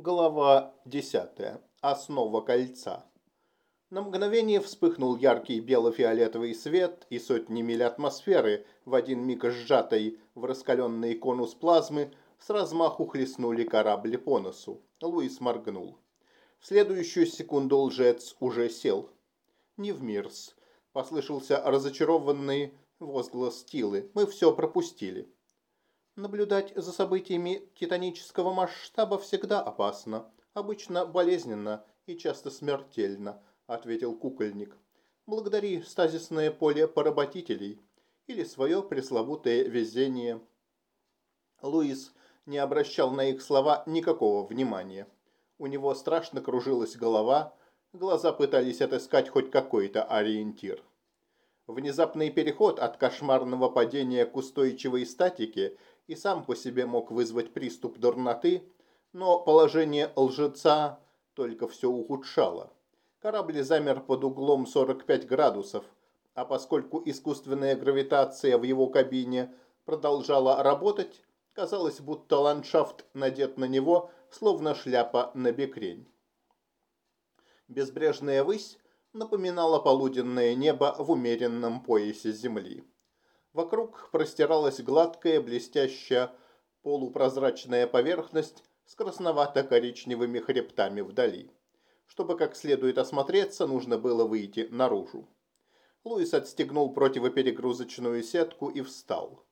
Глава 10. Основа кольца. На мгновение вспыхнул яркий бело-фиолетовый свет, и сотни миль атмосферы, в один миг сжатой в раскаленный конус плазмы, с размаху хлестнули корабль по носу. Луис моргнул. В следующую секунду лжец уже сел. «Не в мирс», — послышался разочарованный возглас Тилы. «Мы все пропустили». Наблюдать за событиями титанического масштаба всегда опасно, обычно болезненно и часто смертельно, ответил кукольник. Благодари стазисное поле поработителей или свое пресловутое везение. Луис не обращал на их слова никакого внимания. У него страшно кружилась голова, глаза пытались отыскать хоть какой-то ориентир. Внезапный переход от кошмарного падения к устойчивой статике и сам по себе мог вызвать приступ дурноты, но положение лжеца только все ухудшало. Корабль замер под углом 45 градусов, а поскольку искусственная гравитация в его кабине продолжала работать, казалось, будто ландшафт надет на него, словно шляпа на бекрень. Безбрежная высь напоминала полуденное небо в умеренном поясе земли. Вокруг простиралась гладкая, блестящая, полупрозрачная поверхность с красновато-коричневыми хребтами вдали. Чтобы как следует осмотреться, нужно было выйти наружу. Луис отстегнул противоперегрузочную сетку и встал.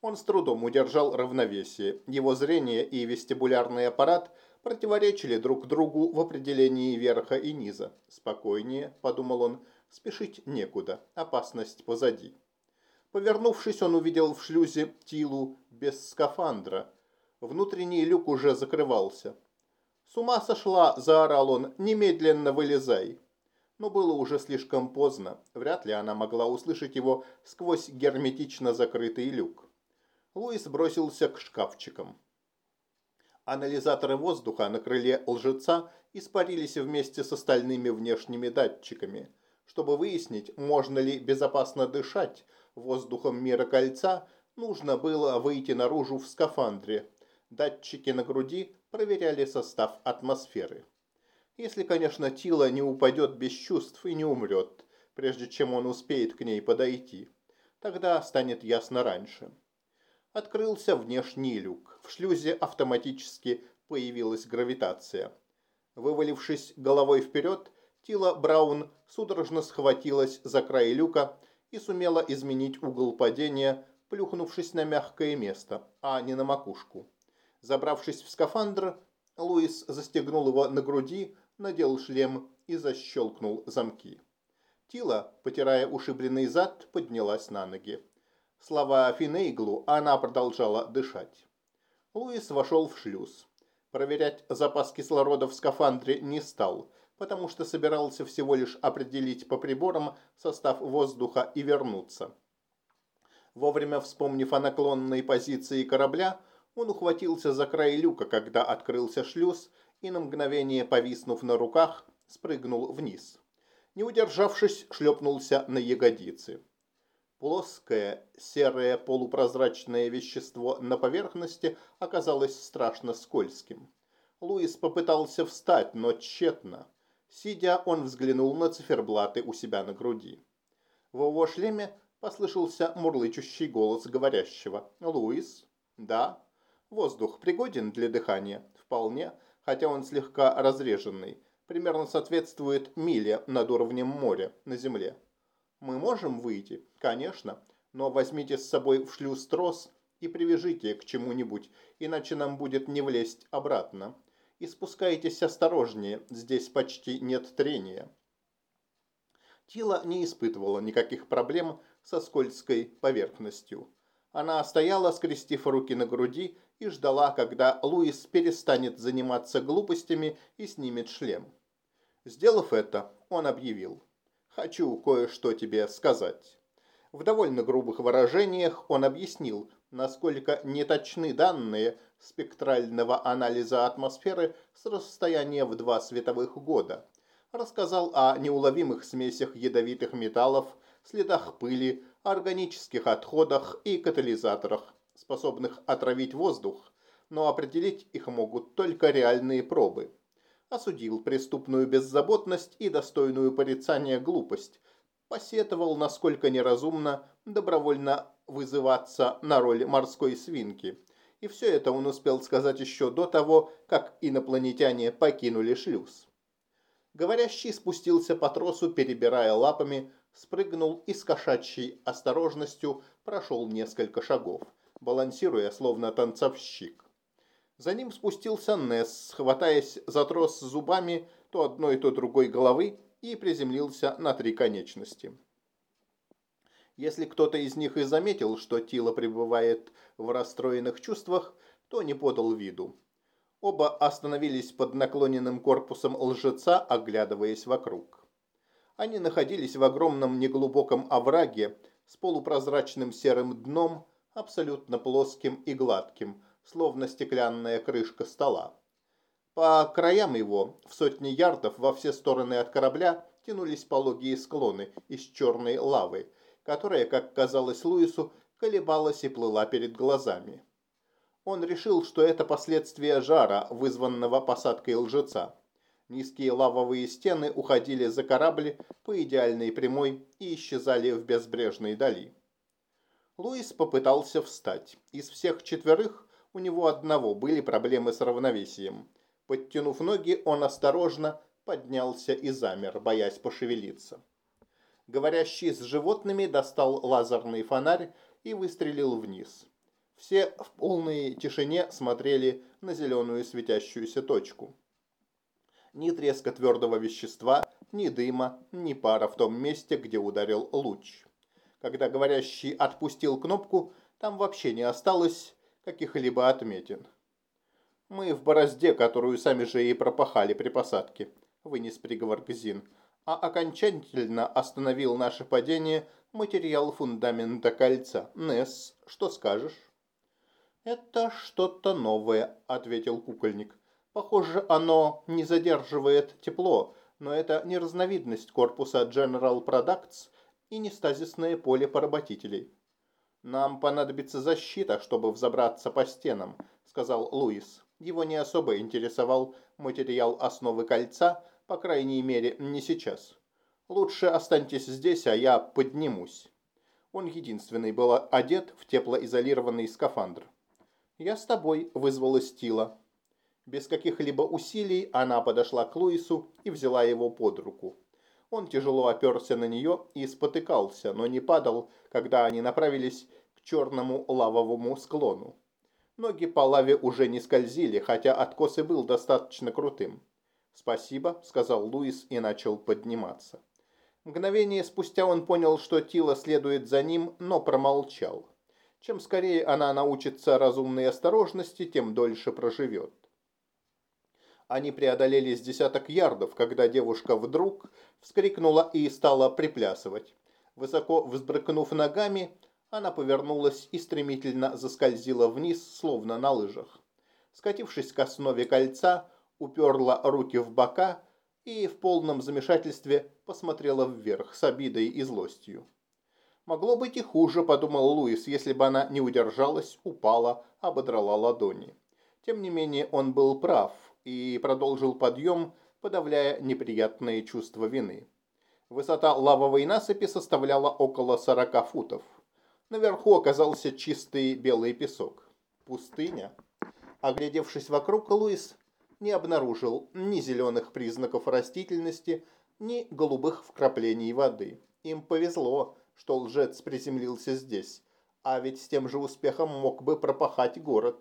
Он с трудом удержал равновесие. Его зрение и вестибулярный аппарат противоречили друг другу в определении верха и низа. «Спокойнее», — подумал он, — «спешить некуда, опасность позади». Повернувшись, он увидел в шлюзе Тилу без скафандра. Внутренний люк уже закрывался. «С ума сошла!» – заорал он. «Немедленно вылезай!» Но было уже слишком поздно. Вряд ли она могла услышать его сквозь герметично закрытый люк. Луис бросился к шкафчикам. Анализаторы воздуха на крыле лжеца испарились вместе с остальными внешними датчиками. Чтобы выяснить, можно ли безопасно дышать, воздухом мира кольца, нужно было выйти наружу в скафандре. Датчики на груди проверяли состав атмосферы. Если, конечно, Тила не упадет без чувств и не умрет, прежде чем он успеет к ней подойти. Тогда станет ясно раньше. Открылся внешний люк. В шлюзе автоматически появилась гравитация. Вывалившись головой вперед, Тила Браун судорожно схватилась за край люка и сумела изменить угол падения, плюхнувшись на мягкое место, а не на макушку. Забравшись в скафандр, Луис застегнул его на груди, надел шлем и защелкнул замки. Тила, потирая ушибленный зад, поднялась на ноги. Слова Финейглу она продолжала дышать. Луис вошел в шлюз. Проверять запас кислорода в скафандре не стал, потому что собирался всего лишь определить по приборам состав воздуха и вернуться. Вовремя вспомнив о наклонной позиции корабля, он ухватился за край люка, когда открылся шлюз, и на мгновение, повиснув на руках, спрыгнул вниз. Не удержавшись, шлепнулся на ягодицы. Плоское, серое полупрозрачное вещество на поверхности оказалось страшно скользким. Луис попытался встать, но тщетно. Сидя, он взглянул на циферблаты у себя на груди. В его шлеме послышался мурлычущий голос говорящего. «Луис?» «Да». «Воздух пригоден для дыхания?» «Вполне, хотя он слегка разреженный. Примерно соответствует миле над уровнем моря на Земле». «Мы можем выйти?» «Конечно, но возьмите с собой в шлюз трос и привяжите к чему-нибудь, иначе нам будет не влезть обратно и спускайтесь осторожнее, здесь почти нет трения. Тила не испытывала никаких проблем со скользкой поверхностью. Она стояла, скрестив руки на груди, и ждала, когда Луис перестанет заниматься глупостями и снимет шлем. Сделав это, он объявил. «Хочу кое-что тебе сказать». В довольно грубых выражениях он объяснил, насколько неточны данные спектрального анализа атмосферы с расстояния в два световых года. Рассказал о неуловимых смесях ядовитых металлов, следах пыли, органических отходах и катализаторах, способных отравить воздух, но определить их могут только реальные пробы. Осудил преступную беззаботность и достойную порицания глупость, посетовал, насколько неразумно добровольно вызываться на роль морской свинки. И все это он успел сказать еще до того, как инопланетяне покинули шлюз. Говорящий спустился по тросу, перебирая лапами, спрыгнул и с кошачьей осторожностью прошел несколько шагов, балансируя словно танцовщик. За ним спустился Несс, хватаясь за трос зубами то одной, то другой головы и приземлился на три конечности. Если кто-то из них и заметил, что Тила пребывает в расстроенных чувствах, то не подал виду. Оба остановились под наклоненным корпусом лжеца, оглядываясь вокруг. Они находились в огромном неглубоком овраге с полупрозрачным серым дном, абсолютно плоским и гладким, словно стеклянная крышка стола. По краям его, в сотни ярдов во все стороны от корабля, тянулись пологие склоны из черной лавы, которая, как казалось Луису, колебалась и плыла перед глазами. Он решил, что это последствия жара, вызванного посадкой лжеца. Низкие лавовые стены уходили за корабль по идеальной прямой и исчезали в безбрежной дали. Луис попытался встать. Из всех четверых у него одного были проблемы с равновесием. Подтянув ноги, он осторожно поднялся и замер, боясь пошевелиться. Говорящий с животными достал лазерный фонарь и выстрелил вниз. Все в полной тишине смотрели на зеленую светящуюся точку. Ни треска твердого вещества, ни дыма, ни пара в том месте, где ударил луч. Когда говорящий отпустил кнопку, там вообще не осталось каких-либо отметин. «Мы в борозде, которую сами же и пропахали при посадке», – вынес приговор Гзин, а окончательно остановил наше падение материал фундамента кольца. Несс, что скажешь? «Это что-то новое», – ответил кукольник. «Похоже, оно не задерживает тепло, но это не разновидность корпуса General Products и не стазисное поле поработителей. «Нам понадобится защита, чтобы взобраться по стенам», – сказал Луис. Его не особо интересовал материал основы кольца, по крайней мере, не сейчас. «Лучше останьтесь здесь, а я поднимусь». Он единственный был одет в теплоизолированный скафандр. «Я с тобой», – вызвалась Тила. Без каких-либо усилий она подошла к Луису и взяла его под руку. Он тяжело оперся на нее и спотыкался, но не падал, когда они направились к черному лавовому склону. Ноги по лаве уже не скользили, хотя откос и был достаточно крутым. «Спасибо», — сказал Луис и начал подниматься. Мгновение спустя он понял, что Тила следует за ним, но промолчал. Чем скорее она научится разумной осторожности, тем дольше проживет. Они преодолели с десяток ярдов, когда девушка вдруг вскрикнула и стала приплясывать. Высоко взбрыкнув ногами, она повернулась и стремительно заскользила вниз, словно на лыжах. Скатившись к основе кольца, уперла руки в бока и в полном замешательстве посмотрела вверх с обидой и злостью. Могло быть и хуже, подумал Луис, если бы она не удержалась, упала, ободрала ладони. Тем не менее, он был прав и продолжил подъем, подавляя неприятные чувства вины. Высота лавовой насыпи составляла около 40 футов. Наверху оказался чистый белый песок. Пустыня. Оглядевшись вокруг, Луис не обнаружил ни зеленых признаков растительности, ни голубых вкраплений воды. Им повезло, что лжец приземлился здесь, а ведь с тем же успехом мог бы пропахать город.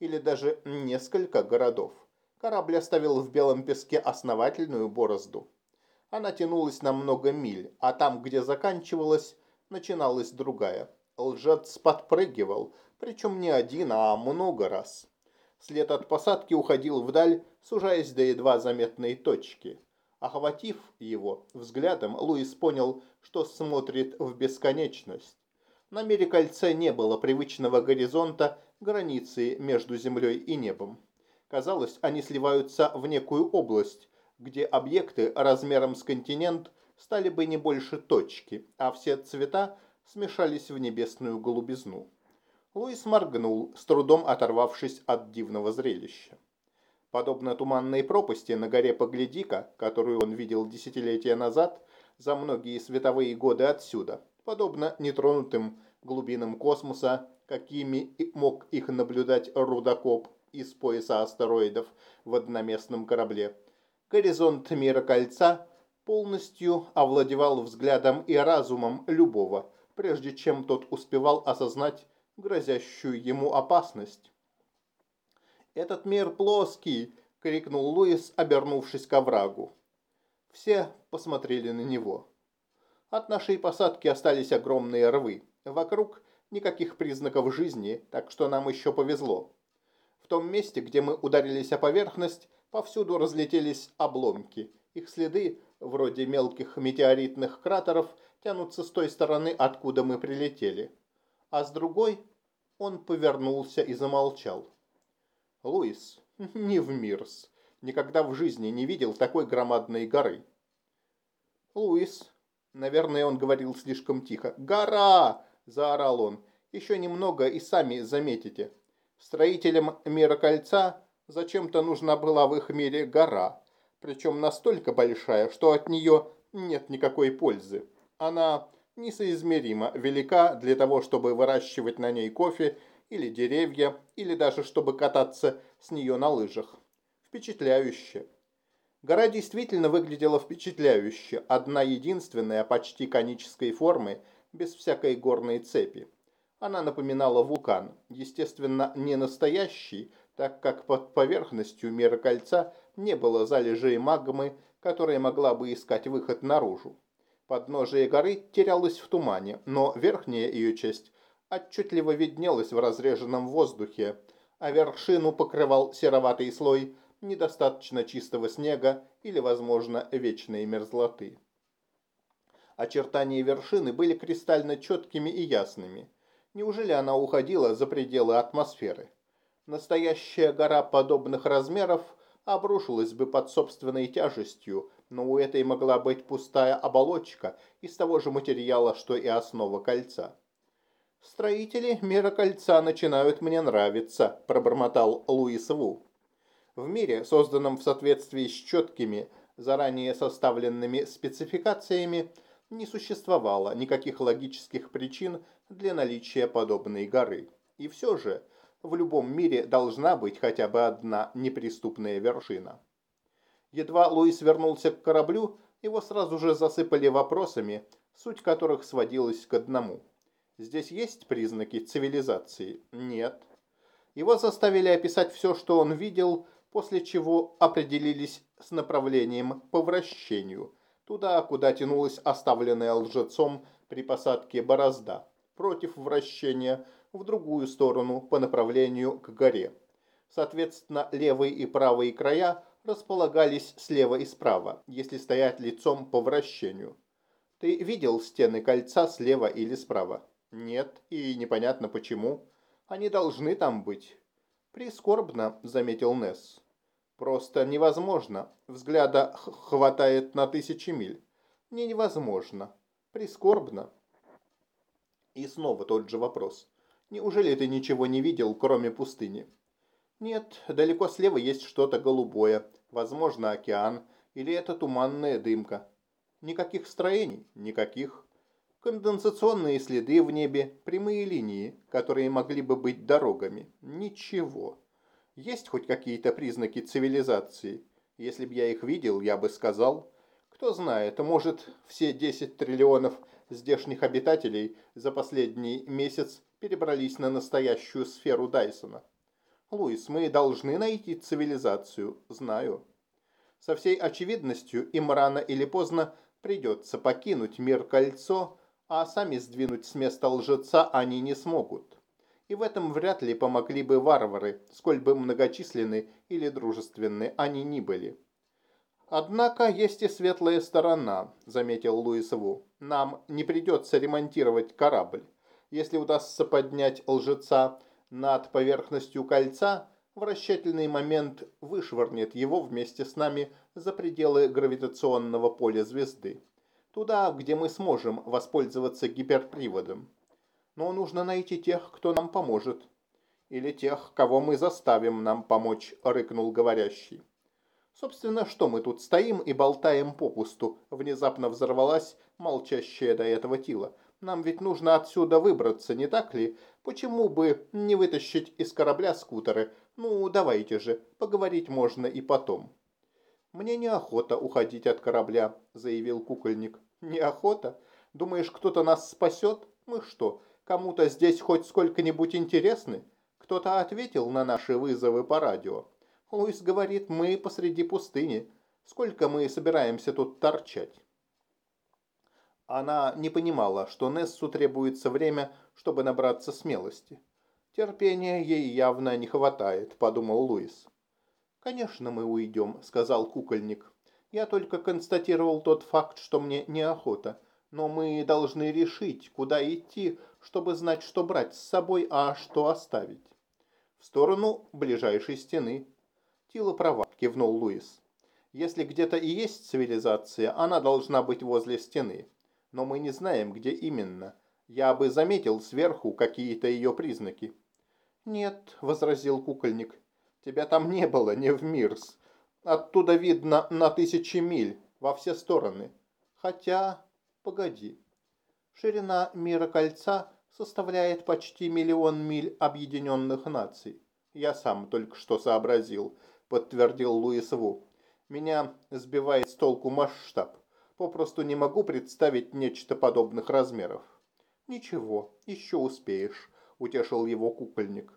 Или даже несколько городов. Корабль оставил в белом песке основательную борозду. Она тянулась на много миль, а там, где заканчивалась, начиналась другая. Лжец подпрыгивал, причем не один, а много раз. След от посадки уходил вдаль, сужаясь до едва заметной точки. Охватив его взглядом, Луис понял, что смотрит в бесконечность. На мире кольца не было привычного горизонта, границы между землей и небом. Казалось, они сливаются в некую область, где объекты размером с континент стали бы не больше точки, а все цвета смешались в небесную голубизну. Луис моргнул, с трудом оторвавшись от дивного зрелища. Подобно туманной пропасти на горе Поглядика, которую он видел десятилетия назад, за многие световые годы отсюда, подобно нетронутым глубинам космоса, какими мог их наблюдать рудокоп из пояса астероидов в одноместном корабле. Горизонт мира кольца полностью овладевал взглядом и разумом любого, прежде чем тот успевал осознать грозящую ему опасность. «Этот мир плоский!» — крикнул Луис, обернувшись к оврагу. Все посмотрели на него. От нашей посадки остались огромные рвы. Вокруг никаких признаков жизни, так что нам еще повезло. В том месте, где мы ударились о поверхность, повсюду разлетелись обломки. Их следы, вроде мелких метеоритных кратеров, тянутся с той стороны, откуда мы прилетели. А с другой он повернулся и замолчал. Луис, не в Мирс, никогда в жизни не видел такой громадной горы. Луис, наверное, он говорил слишком тихо. «Гора!» – заорал он. «Еще немного и сами заметите. Строителям мира кольца зачем-то нужна была в их мире гора, причем настолько большая, что от нее нет никакой пользы. Она несоизмеримо велика для того, чтобы выращивать на ней кофе или деревья, или даже чтобы кататься с нее на лыжах. Впечатляюще. Гора действительно выглядела впечатляюще, одна единственная, почти конической формы, без всякой горной цепи. Она напоминала вулкан, естественно, не настоящий, так как под поверхностью мира кольца не было залежей магмы, которая могла бы искать выход наружу. Подножие горы терялось в тумане, но верхняя ее часть отчетливо виднелась в разреженном воздухе, а вершину покрывал сероватый слой недостаточно чистого снега или, возможно, вечной мерзлоты. Очертания вершины были кристально четкими и ясными. Неужели она уходила за пределы атмосферы? Настоящая гора подобных размеров обрушилась бы под собственной тяжестью, но у этой могла быть пустая оболочка из того же материала, что и основа кольца. «Строители мира кольца начинают мне нравиться», – пробормотал Луис Ву. В мире, созданном в соответствии с четкими, заранее составленными спецификациями, не существовало никаких логических причин для наличия подобной горы. И все же, в любом мире должна быть хотя бы одна неприступная вершина. Едва Луис вернулся к кораблю, его сразу же засыпали вопросами, суть которых сводилась к одному – Здесь есть признаки цивилизации? Нет. Его заставили описать все, что он видел, после чего определились с направлением по вращению, туда, куда тянулась оставленная лжецом при посадке борозда, против вращения в другую сторону по направлению к горе. Соответственно, левые и правые края располагались слева и справа, если стоять лицом по вращению. Ты видел стены кольца слева или справа? Нет, и непонятно почему. Они должны там быть. Прискорбно, заметил Несс. Просто невозможно. Взгляда хватает на тысячи миль. Не невозможно. Прискорбно. И снова тот же вопрос. Неужели ты ничего не видел, кроме пустыни? Нет, далеко слева есть что-то голубое. Возможно, океан. Или это туманная дымка. Никаких строений? Никаких конденсационные следы в небе, прямые линии, которые могли бы быть дорогами. Ничего. Есть хоть какие-то признаки цивилизации? Если бы я их видел, я бы сказал. Кто знает, может, все 10 триллионов здешних обитателей за последний месяц перебрались на настоящую сферу Дайсона. Луис, мы должны найти цивилизацию, знаю. Со всей очевидностью им рано или поздно придется покинуть мир кольцо, а сами сдвинуть с места лжеца они не смогут. И в этом вряд ли помогли бы варвары, сколь бы многочисленны или дружественны они ни были. «Однако есть и светлая сторона», – заметил Луис. «Нам не придется ремонтировать корабль. Если удастся поднять лжеца над поверхностью кольца, вращательный момент вышвырнет его вместе с нами за пределы гравитационного поля звезды туда, где мы сможем воспользоваться гиперприводом. Но нужно найти тех, кто нам поможет. Или тех, кого мы заставим нам помочь, рыкнул говорящий. Собственно, что мы тут стоим и болтаем попусту? Внезапно взорвалась молчащая до этого Тила. Нам ведь нужно отсюда выбраться, не так ли? Почему бы не вытащить из корабля скутеры? Ну, давайте же, поговорить можно и потом. Мне неохота уходить от корабля, заявил кукольник. Неохота? Думаешь, кто-то нас спасет? Мы что, кому-то здесь хоть сколько-нибудь интересны? Кто-то ответил на наши вызовы по радио. Луис говорит, мы посреди пустыни. Сколько мы собираемся тут торчать? Она не понимала, что Нессу требуется время, чтобы набраться смелости. Терпения ей явно не хватает, подумал Луис. «Конечно, мы уйдем», — сказал кукольник. «Я только констатировал тот факт, что мне неохота. Но мы должны решить, куда идти, чтобы знать, что брать с собой, а что оставить». «В сторону ближайшей стены», Тила права, кивнул Луис. Если где-то и есть цивилизация, она должна быть возле стены. Но мы не знаем, где именно. Я бы заметил сверху какие-то ее признаки. Нет, возразил кукольник. Тебя там не было, не в Мирс. Оттуда видно на тысячи миль, во все стороны. Хотя, погоди. Ширина мира кольца составляет почти миллион миль объединенных наций. Я сам только что сообразил подтвердил Луис Ву. Меня сбивает с толку масштаб. Попросту не могу представить нечто подобных размеров. Ничего, еще успеешь, утешил его кукольник.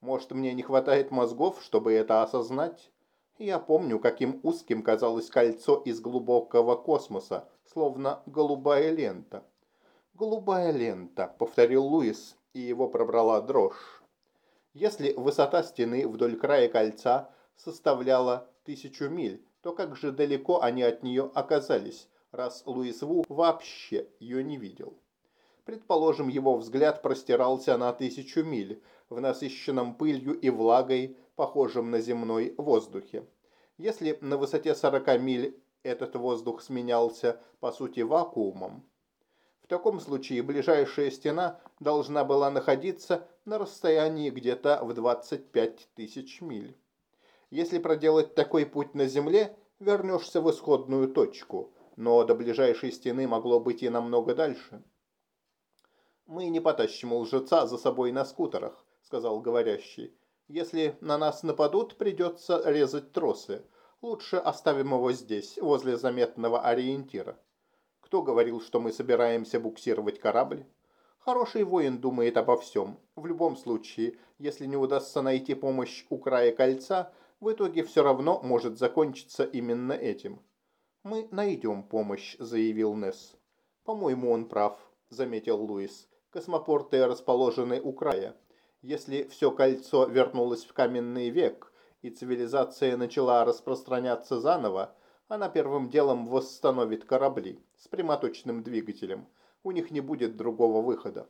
Может, мне не хватает мозгов, чтобы это осознать? Я помню, каким узким казалось кольцо из глубокого космоса, словно голубая лента. «Голубая лента», — повторил Луис, и его пробрала дрожь. Если высота стены вдоль края кольца составляла тысячу миль, то как же далеко они от нее оказались, раз Луис Ву вообще ее не видел. Предположим, его взгляд простирался на тысячу миль в насыщенном пылью и влагой, похожем на земной воздухе. Если на высоте 40 миль этот воздух сменялся, по сути, вакуумом, в таком случае ближайшая стена должна была находиться на расстоянии где-то в 25 тысяч миль. Если проделать такой путь на Земле, вернешься в исходную точку, но до ближайшей стены могло быть и намного дальше. «Мы не потащим лжеца за собой на скутерах», — сказал говорящий. «Если на нас нападут, придется резать тросы. Лучше оставим его здесь, возле заметного ориентира». «Кто говорил, что мы собираемся буксировать корабль?» Хороший воин думает обо всем. В любом случае, если не удастся найти помощь у края кольца, в итоге все равно может закончиться именно этим. «Мы найдем помощь», – заявил Несс. «По-моему, он прав», – заметил Луис. «Космопорты расположены у края. Если все кольцо вернулось в каменный век, и цивилизация начала распространяться заново, она первым делом восстановит корабли с прямоточным двигателем. У них не будет другого выхода».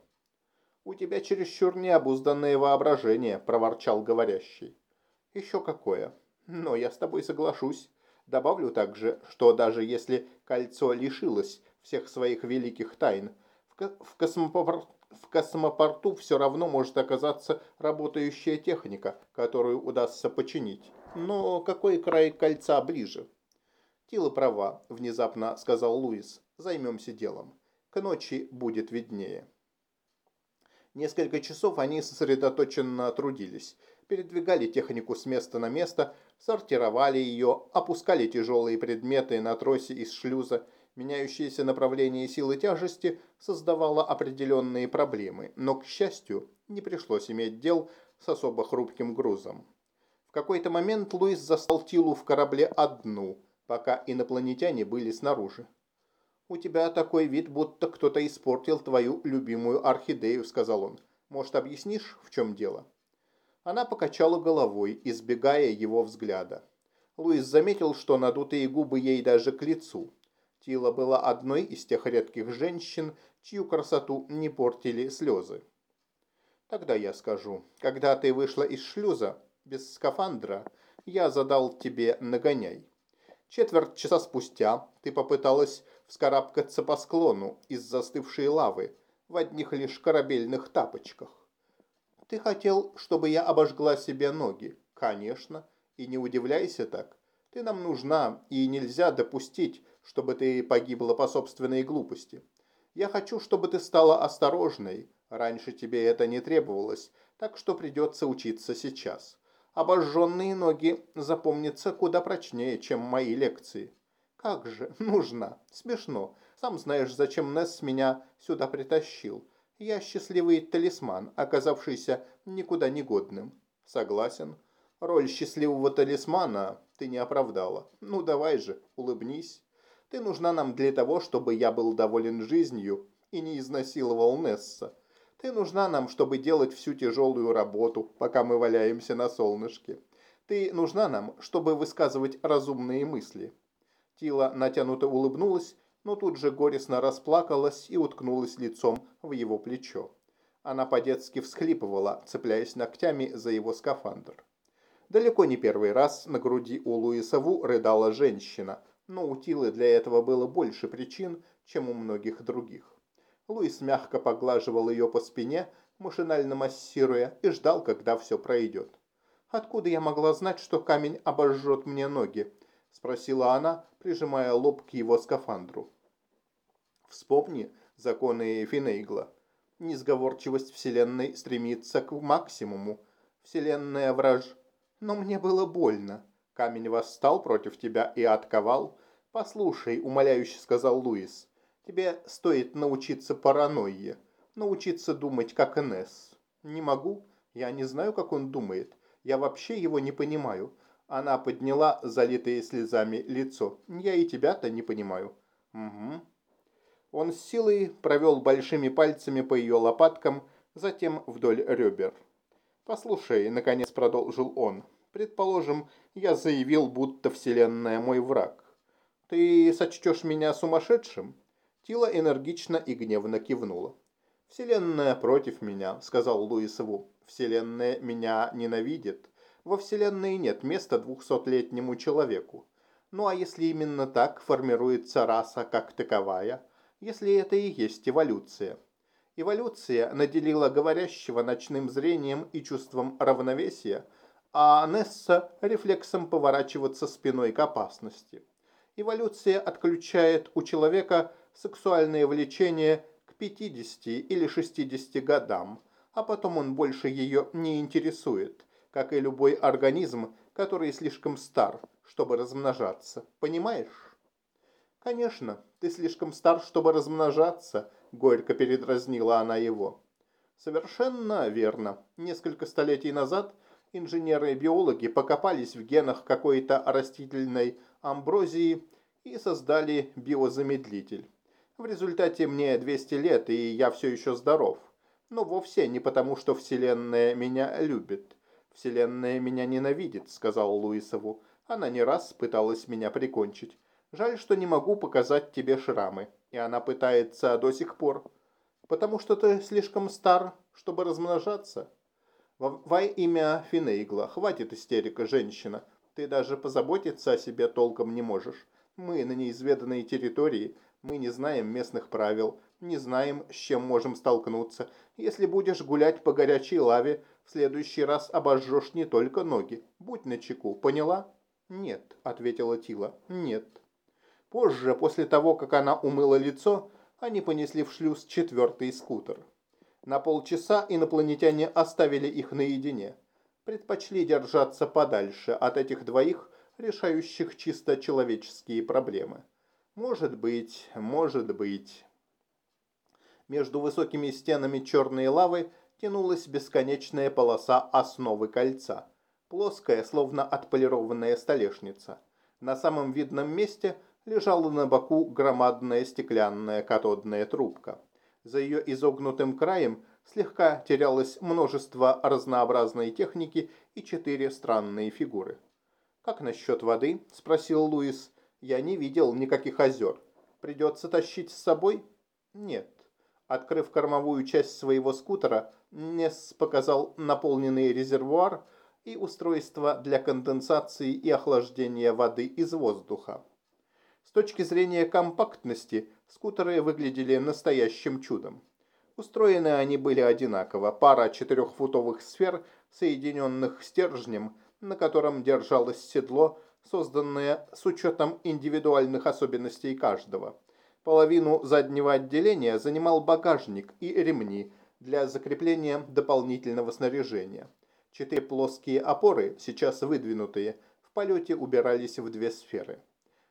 «У тебя чересчур необузданное воображение», – проворчал говорящий. Еще какое. Но я с тобой соглашусь. Добавлю также, что даже если кольцо лишилось всех своих великих тайн, в, космопор... в космопорту все равно может оказаться работающая техника, которую удастся починить. Но какой край кольца ближе? Тила права, внезапно сказал Луис. Займемся делом. К ночи будет виднее. Несколько часов они сосредоточенно трудились передвигали технику с места на место, сортировали ее, опускали тяжелые предметы на тросе из шлюза. Меняющееся направление силы тяжести создавало определенные проблемы, но, к счастью, не пришлось иметь дел с особо хрупким грузом. В какой-то момент Луис застал Тилу в корабле одну, пока инопланетяне были снаружи. «У тебя такой вид, будто кто-то испортил твою любимую орхидею», — сказал он. «Может, объяснишь, в чем дело?» Она покачала головой, избегая его взгляда. Луис заметил, что надутые губы ей даже к лицу. Тила была одной из тех редких женщин, чью красоту не портили слезы. «Тогда я скажу. Когда ты вышла из шлюза, без скафандра, я задал тебе нагоняй. Четверть часа спустя ты попыталась вскарабкаться по склону из застывшей лавы, в одних лишь корабельных тапочках. Ты хотел, чтобы я обожгла себе ноги? Конечно. И не удивляйся так. Ты нам нужна, и нельзя допустить, чтобы ты погибла по собственной глупости. Я хочу, чтобы ты стала осторожной. Раньше тебе это не требовалось, так что придется учиться сейчас. Обожженные ноги запомнятся куда прочнее, чем мои лекции. Как же, нужна. Смешно. Сам знаешь, зачем Несс меня сюда притащил. Я счастливый талисман, оказавшийся никуда не годным. Согласен. Роль счастливого талисмана ты не оправдала. Ну давай же, улыбнись. Ты нужна нам для того, чтобы я был доволен жизнью и не изнасиловал Несса. Ты нужна нам, чтобы делать всю тяжелую работу, пока мы валяемся на солнышке. Ты нужна нам, чтобы высказывать разумные мысли». Тила натянуто улыбнулась, но тут же горестно расплакалась и уткнулась лицом в его плечо. Она по-детски всхлипывала, цепляясь ногтями за его скафандр. Далеко не первый раз на груди у Луиса Ву рыдала женщина, но у Тилы для этого было больше причин, чем у многих других. Луис мягко поглаживал ее по спине, машинально массируя, и ждал, когда все пройдет. «Откуда я могла знать, что камень обожжет мне ноги?» – спросила она, прижимая лоб к его скафандру. «Вспомни законы Финейгла. Несговорчивость Вселенной стремится к максимуму. Вселенная враж. Но мне было больно. Камень восстал против тебя и отковал. Послушай, умоляюще сказал Луис, Тебе стоит научиться паранойе, научиться думать как Энесс. Не могу, я не знаю, как он думает. Я вообще его не понимаю. Она подняла залитое слезами лицо. Я и тебя-то не понимаю. Угу. Он с силой провел большими пальцами по ее лопаткам, затем вдоль ребер. «Послушай», — наконец продолжил он, — «предположим, я заявил, будто Вселенная мой враг. Ты сочтешь меня сумасшедшим? Тила энергично и гневно кивнула. «Вселенная против меня», — сказал Луисову. «Вселенная меня ненавидит. Во Вселенной нет места двухсотлетнему человеку. Ну а если именно так формируется раса как таковая? Если это и есть эволюция?» Эволюция наделила говорящего ночным зрением и чувством равновесия, а Несса – рефлексом поворачиваться спиной к опасности. Эволюция отключает у человека сексуальное влечение к 50 или 60 годам, а потом он больше ее не интересует, как и любой организм, который слишком стар, чтобы размножаться. Понимаешь? Конечно, ты слишком стар, чтобы размножаться, горько передразнила она его. Совершенно верно. Несколько столетий назад инженеры и биологи покопались в генах какой-то растительной амброзии и создали биозамедлитель. В результате мне 200 лет, и я все еще здоров. Но вовсе не потому, что Вселенная меня любит. Вселенная меня ненавидит, сказал Луисову. Она не раз пыталась меня прикончить. Жаль, что не могу показать тебе шрамы. И она пытается до сих пор. Потому что ты слишком стар, чтобы размножаться. Во имя Финейгла, хватит истерика, женщина. Ты даже позаботиться о себе толком не можешь. Мы на неизведанной территории – мы не знаем местных правил, не знаем, с чем можем столкнуться. Если будешь гулять по горячей лаве, следующий раз обожжешь не только ноги. Будь начеку, поняла?» «Нет», — ответила Тила, — «нет». Позже, после того, как она умыла лицо, они понесли в шлюз четвертый скутер. На полчаса инопланетяне оставили их наедине. Предпочли держаться подальше от этих двоих, решающих чисто человеческие проблемы. Может быть, может быть. Между высокими стенами черной лавы тянулась бесконечная полоса основы кольца. Плоская, словно отполированная столешница. На самом видном месте лежала на боку громадная стеклянная катодная трубка. За ее изогнутым краем слегка терялось множество разнообразной техники и четыре странные фигуры. «Как насчет воды?» – спросил Луис. Я не видел никаких озер. Придется тащить с собой? Нет. Открыв кормовую часть своего скутера, Несс показал наполненный резервуар и устройство для конденсации и охлаждения воды из воздуха. С точки зрения компактности, скутеры выглядели настоящим чудом. Устроены они были одинаково. Пара четырехфутовых сфер, соединенных стержнем, на котором держалось седло, созданное с учетом индивидуальных особенностей каждого. Половину заднего отделения занимал багажник и ремни для закрепления дополнительного снаряжения. Четыре плоские опоры, сейчас выдвинутые, в полете убирались в две сферы.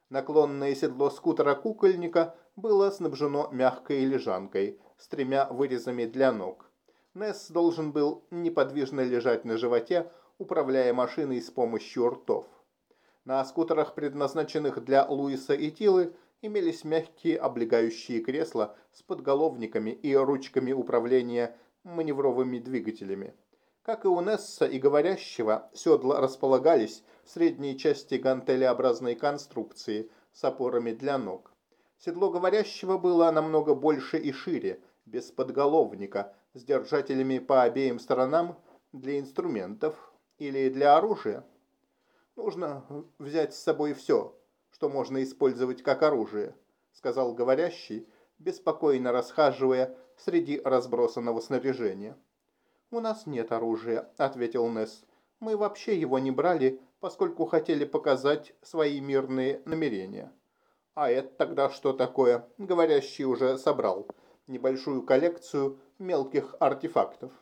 Наклонное седло скутера-кукольника было снабжено мягкой лежанкой с тремя вырезами для ног. Несс должен был неподвижно лежать на животе, управляя машиной с помощью ртов. На скутерах, предназначенных для Луиса и Тилы, имелись мягкие облегающие кресла с подголовниками и ручками управления маневровыми двигателями. Как и у Несса и говорящего, седла располагались в средней части гантелеобразной конструкции с опорами для ног. Седло говорящего было намного больше и шире, без подголовника, с держателями по обеим сторонам для инструментов или для оружия. Нужно взять с собой все, что можно использовать как оружие», — сказал говорящий, беспокойно расхаживая среди разбросанного снаряжения. «У нас нет оружия», — ответил Несс. «Мы вообще его не брали, поскольку хотели показать свои мирные намерения». «А это тогда что такое?» — говорящий уже собрал небольшую коллекцию мелких артефактов.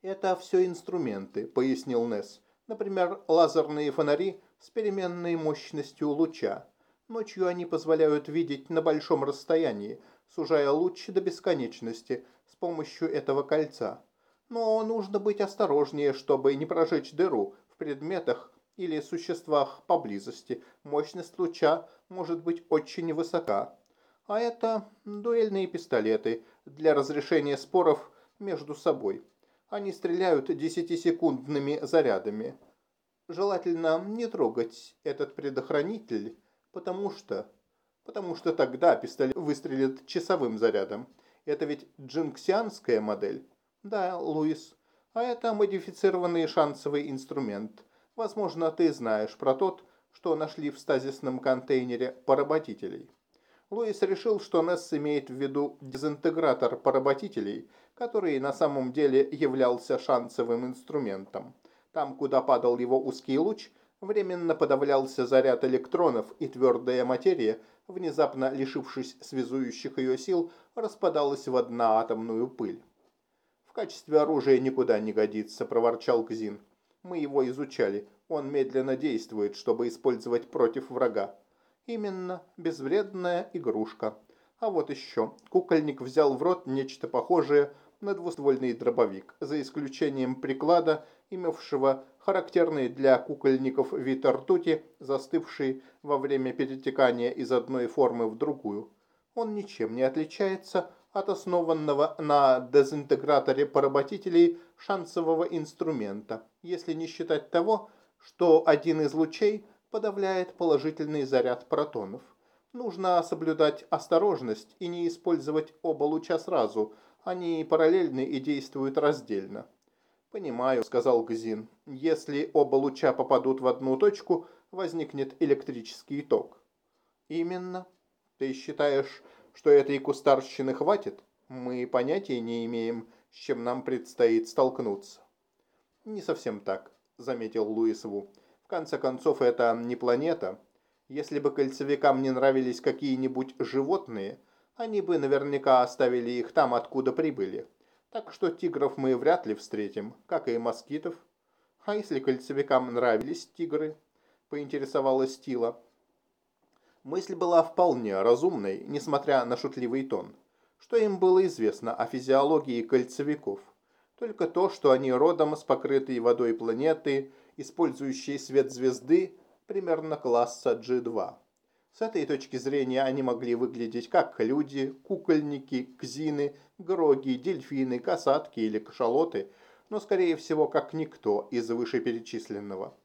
«Это все инструменты», — пояснил Несс. «Например, лазерные фонари с переменной мощностью луча. Ночью они позволяют видеть на большом расстоянии, сужая луч до бесконечности с помощью этого кольца. Но нужно быть осторожнее, чтобы не прожечь дыру в предметах или существах поблизости. Мощность луча может быть очень высока. А это дуэльные пистолеты для разрешения споров между собой. Они стреляют десятисекундными зарядами. Желательно не трогать этот предохранитель, потому что... Потому что тогда пистолет выстрелит часовым зарядом. Это ведь джинксианская модель. Да, Луис. А это модифицированный шансовый инструмент. Возможно, ты знаешь про тот, что нашли в стазисном контейнере поработителей. Луис решил, что Несс имеет в виду дезинтегратор поработителей, который на самом деле являлся шансовым инструментом. Там, куда падал его узкий луч, временно подавлялся заряд электронов, и твердая материя, внезапно лишившись связующих ее сил, распадалась в одноатомную пыль. «В качестве оружия никуда не годится», – проворчал Кзин. «Мы его изучали. Он медленно действует, чтобы использовать против врага. Именно, безвредная игрушка. А вот еще. Кукольник взял в рот нечто похожее на двуствольный дробовик, за исключением приклада имевшего характерный для кукольников вид ртути, застывший во время перетекания из одной формы в другую. Он ничем не отличается от основанного на дезинтеграторе поработителей шансового инструмента, если не считать того, что один из лучей подавляет положительный заряд протонов. Нужно соблюдать осторожность и не использовать оба луча сразу, они параллельны и действуют раздельно. «Понимаю», — сказал Гзин. «Если оба луча попадут в одну точку, возникнет электрический ток». «Именно. Ты считаешь, что этой кустарщины хватит? Мы понятия не имеем, с чем нам предстоит столкнуться». «Не совсем так», — заметил Луисову. «В конце концов, это не планета. Если бы кольцевикам не нравились какие-нибудь животные, они бы наверняка оставили их там, откуда прибыли. Так что тигров мы вряд ли встретим, как и москитов. А если кольцевикам нравились тигры? Поинтересовалась Тила. Мысль была вполне разумной, несмотря на шутливый тон. Что им было известно о физиологии кольцевиков? Только то, что они родом с покрытой водой планеты, использующей свет звезды примерно класса G2. С этой точки зрения они могли выглядеть как люди, кукольники, кзины, гроги, дельфины, касатки или кашалоты, но скорее всего как никто из вышеперечисленного.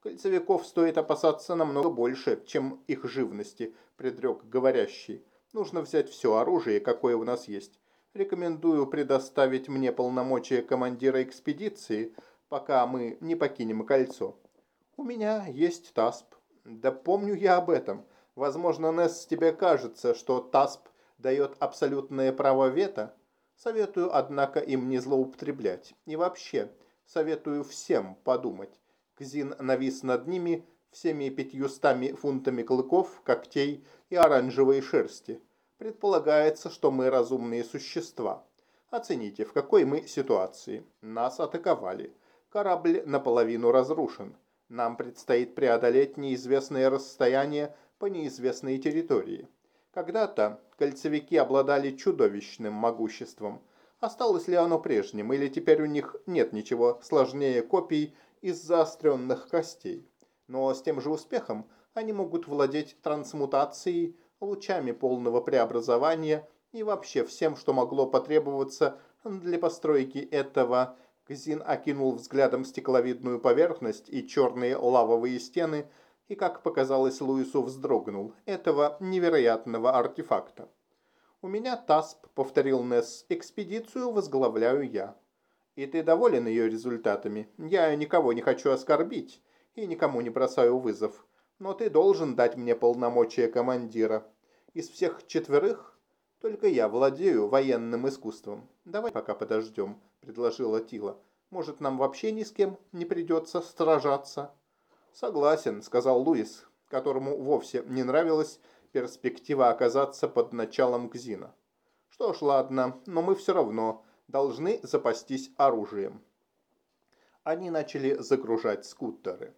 Кольцевиков стоит опасаться намного больше, чем их живности, предрек говорящий. Нужно взять все оружие, какое у нас есть. Рекомендую предоставить мне полномочия командира экспедиции, пока мы не покинем кольцо. У меня есть ТАСП. Да помню я об этом. Возможно, Несс, тебе кажется, что ТАСП дает абсолютное право вето, советую, однако, им не злоупотреблять. И вообще, советую всем подумать. Кзин навис над ними всеми пятьюстами фунтами клыков, когтей и оранжевой шерсти. Предполагается, что мы разумные существа. Оцените, в какой мы ситуации. Нас атаковали. Корабль наполовину разрушен. Нам предстоит преодолеть неизвестное расстояние по неизвестной территории. Когда-то кольцевики обладали чудовищным могуществом. Осталось ли оно прежним, или теперь у них нет ничего сложнее копий из заостренных костей? Но с тем же успехом они могут владеть трансмутацией, лучами полного преобразования и вообще всем, что могло потребоваться для постройки этого. Кзин окинул взглядом стекловидную поверхность и черные лавовые стены, и, как показалось, Луису вздрогнул, этого невероятного артефакта. «У меня ТАСП», — повторил Несс, — «экспедицию возглавляю я». «И ты доволен ее результатами? Я никого не хочу оскорбить и никому не бросаю вызов но ты должен дать мне полномочия командира. Из всех четверых только я владею военным искусством. Давай пока подождем, предложила Тила. Может, нам вообще ни с кем не придется сражаться? Согласен, сказал Луис, которому вовсе не нравилась перспектива оказаться под началом Кзина. Что ж, ладно, но мы все равно должны запастись оружием. Они начали загружать скутеры.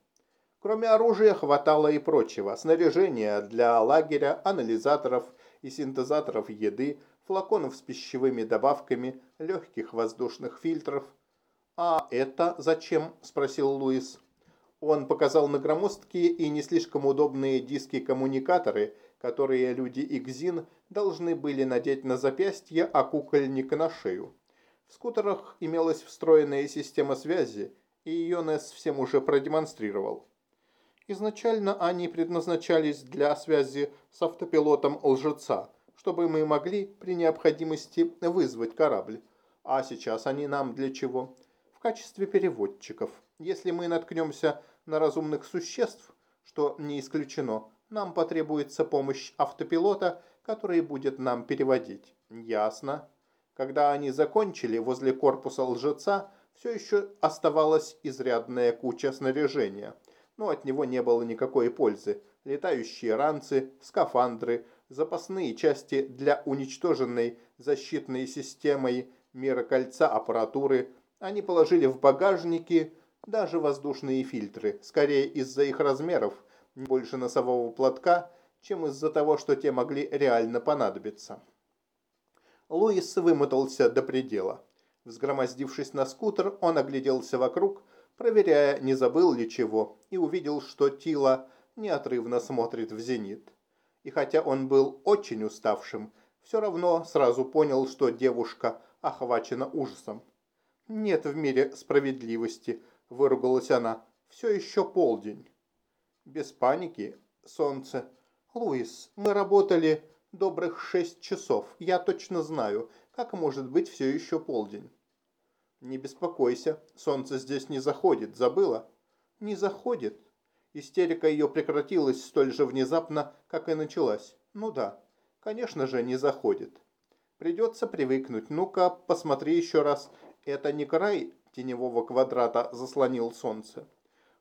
Кроме оружия хватало и прочего. Снаряжения для лагеря, анализаторов и синтезаторов еды, флаконов с пищевыми добавками, легких воздушных фильтров. «А это зачем?» – спросил Луис. Он показал на громоздкие и не слишком удобные диски-коммуникаторы, которые люди Игзин должны были надеть на запястье, а кукольник на шею. В скутерах имелась встроенная система связи, и ее Несс всем уже продемонстрировал. Изначально они предназначались для связи с автопилотом лжеца, чтобы мы могли при необходимости вызвать корабль. А сейчас они нам для чего? В качестве переводчиков. Если мы наткнемся на разумных существ, что не исключено, нам потребуется помощь автопилота, который будет нам переводить. Ясно. Когда они закончили, возле корпуса лжеца все еще оставалась изрядная куча снаряжения – но от него не было никакой пользы. Летающие ранцы, скафандры, запасные части для уничтоженной защитной системой мира кольца аппаратуры они положили в багажники, даже воздушные фильтры, скорее из-за их размеров, больше носового платка, чем из-за того, что те могли реально понадобиться. Луис вымотался до предела. Взгромоздившись на скутер, он огляделся вокруг, проверяя, не забыл ли чего, и увидел, что Тила неотрывно смотрит в зенит. И хотя он был очень уставшим, все равно сразу понял, что девушка охвачена ужасом. «Нет в мире справедливости», – выругалась она, – «все еще полдень». Без паники, солнце. «Луис, мы работали добрых шесть часов. Я точно знаю, как может быть все еще полдень». «Не беспокойся, солнце здесь не заходит, забыла?» «Не заходит». Истерика ее прекратилась столь же внезапно, как и началась. «Ну да, конечно же, не заходит. Придется привыкнуть. Ну-ка, посмотри еще раз. Это не край теневого квадрата заслонил солнце.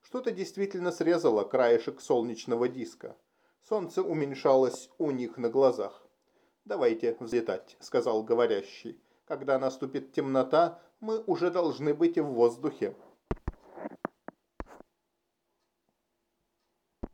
Что-то действительно срезало краешек солнечного диска. Солнце уменьшалось у них на глазах. «Давайте взлетать», — сказал говорящий. «Когда наступит темнота, мы уже должны быть в воздухе.